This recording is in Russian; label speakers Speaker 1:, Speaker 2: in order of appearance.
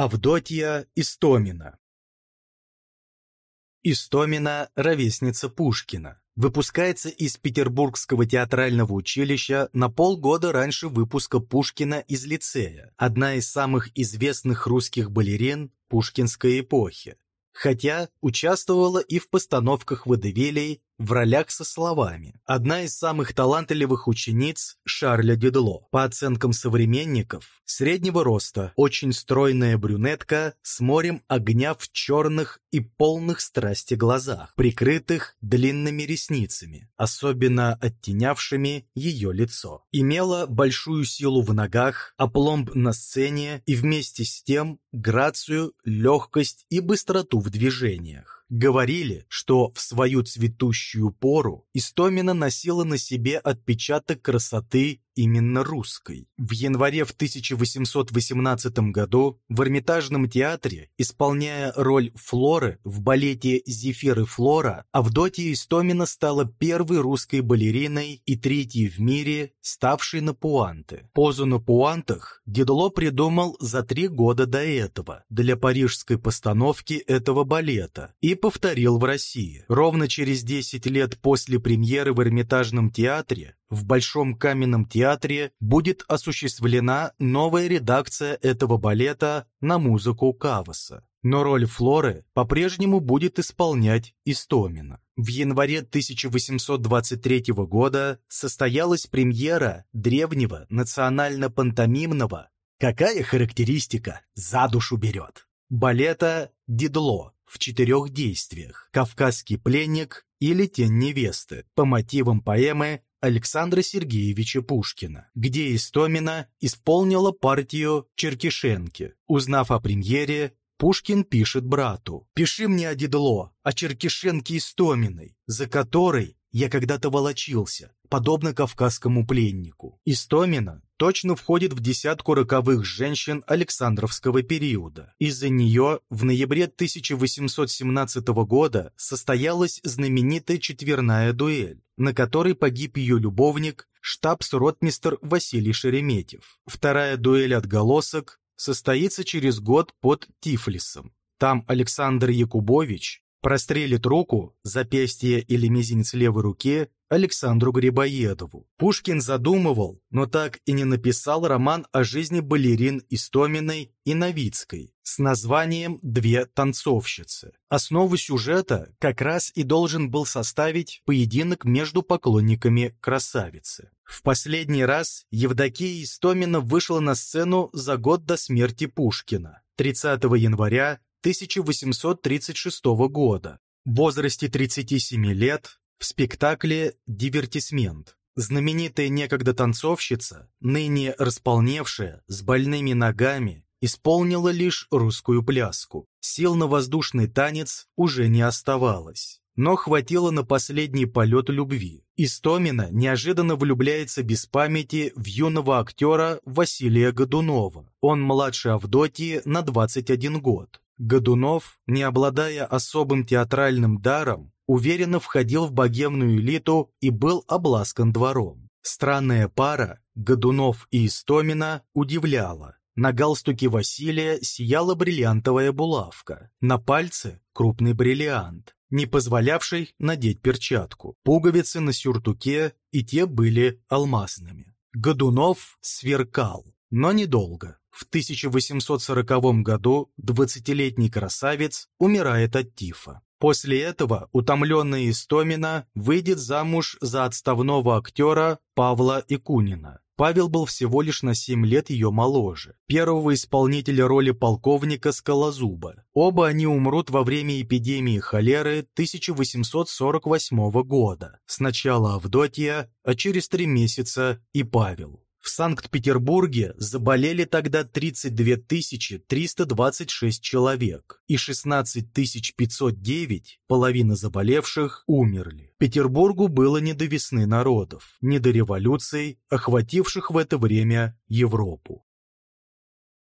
Speaker 1: Авдотья Истомина Истомина – ровесница Пушкина. Выпускается из Петербургского театрального училища на полгода раньше выпуска Пушкина из лицея. Одна из самых известных русских балерин пушкинской эпохи. Хотя участвовала и в постановках водевилей в ролях со словами. Одна из самых талантливых учениц Шарля Дедло. По оценкам современников, среднего роста, очень стройная брюнетка с морем огня в черных и полных страсти глазах, прикрытых длинными ресницами, особенно оттенявшими ее лицо. Имела большую силу в ногах, опломб на сцене и вместе с тем грацию, легкость и быстроту в движениях. Говорили, что в свою цветущую пору Истомина носила на себе отпечаток красоты именно русской. В январе в 1818 году в Эрмитажном театре, исполняя роль Флоры в балете «Зефир и Флора», Авдотья Истомина стала первой русской балериной и третьей в мире, ставшей на пуанты. Позу на пуантах Дедло придумал за три года до этого для парижской постановки этого балета и повторил в России. Ровно через 10 лет после премьеры в Эрмитажном театре в Большом каменном театре будет осуществлена новая редакция этого балета на музыку Каваса. Но роль Флоры по-прежнему будет исполнять Истомина. В январе 1823 года состоялась премьера древнего национально-пантомимного «Какая характеристика за душу берет?» балета «Дидло» в четырех действиях «Кавказский пленник» или «Тень невесты» по мотивам поэмы Александра Сергеевича Пушкина, где Истомина исполнила партию Черкишенки. Узнав о премьере, Пушкин пишет брату «Пиши мне о Дедло, о Черкишенке Истоминой, за которой я когда-то волочился, подобно кавказскому пленнику. Истомина точно входит в десятку роковых женщин Александровского периода. Из-за нее в ноябре 1817 года состоялась знаменитая четверная дуэль, на которой погиб ее любовник, штабс-ротмистр Василий Шереметьев. Вторая дуэль «Отголосок» состоится через год под Тифлисом. Там Александр Якубович прострелит руку, запястье или мизинец левой руки Александру Грибоедову. Пушкин задумывал, но так и не написал роман о жизни балерин Истоминой и Новицкой с названием «Две танцовщицы». Основу сюжета как раз и должен был составить поединок между поклонниками красавицы. В последний раз Евдокия Истомина вышла на сцену за год до смерти Пушкина, 30 января 1836 года, в возрасте 37 лет, в спектакле «Дивертисмент». Знаменитая некогда танцовщица, ныне располневшая, с больными ногами, исполнила лишь русскую пляску. Сил на воздушный танец уже не оставалось. Но хватило на последний полет любви. Истомина неожиданно влюбляется без памяти в юного актера Василия Годунова. Он младше Авдотьи на 21 год. Годунов, не обладая особым театральным даром, уверенно входил в богемную элиту и был обласкан двором. Странная пара, Годунов и Истомина, удивляла. На галстуке Василия сияла бриллиантовая булавка, на пальце крупный бриллиант, не позволявший надеть перчатку. Пуговицы на сюртуке и те были алмазными. Годунов сверкал, но недолго. В 1840 году 20-летний красавец умирает от тифа. После этого утомленная Истомина выйдет замуж за отставного актера Павла Икунина. Павел был всего лишь на 7 лет ее моложе, первого исполнителя роли полковника Скалозуба. Оба они умрут во время эпидемии холеры 1848 года. Сначала Авдотья, а через три месяца и Павел. В Санкт-Петербурге заболели тогда 32 326 человек, и 16 509, половина заболевших, умерли. Петербургу было не до весны народов, не до революций, охвативших в это время Европу.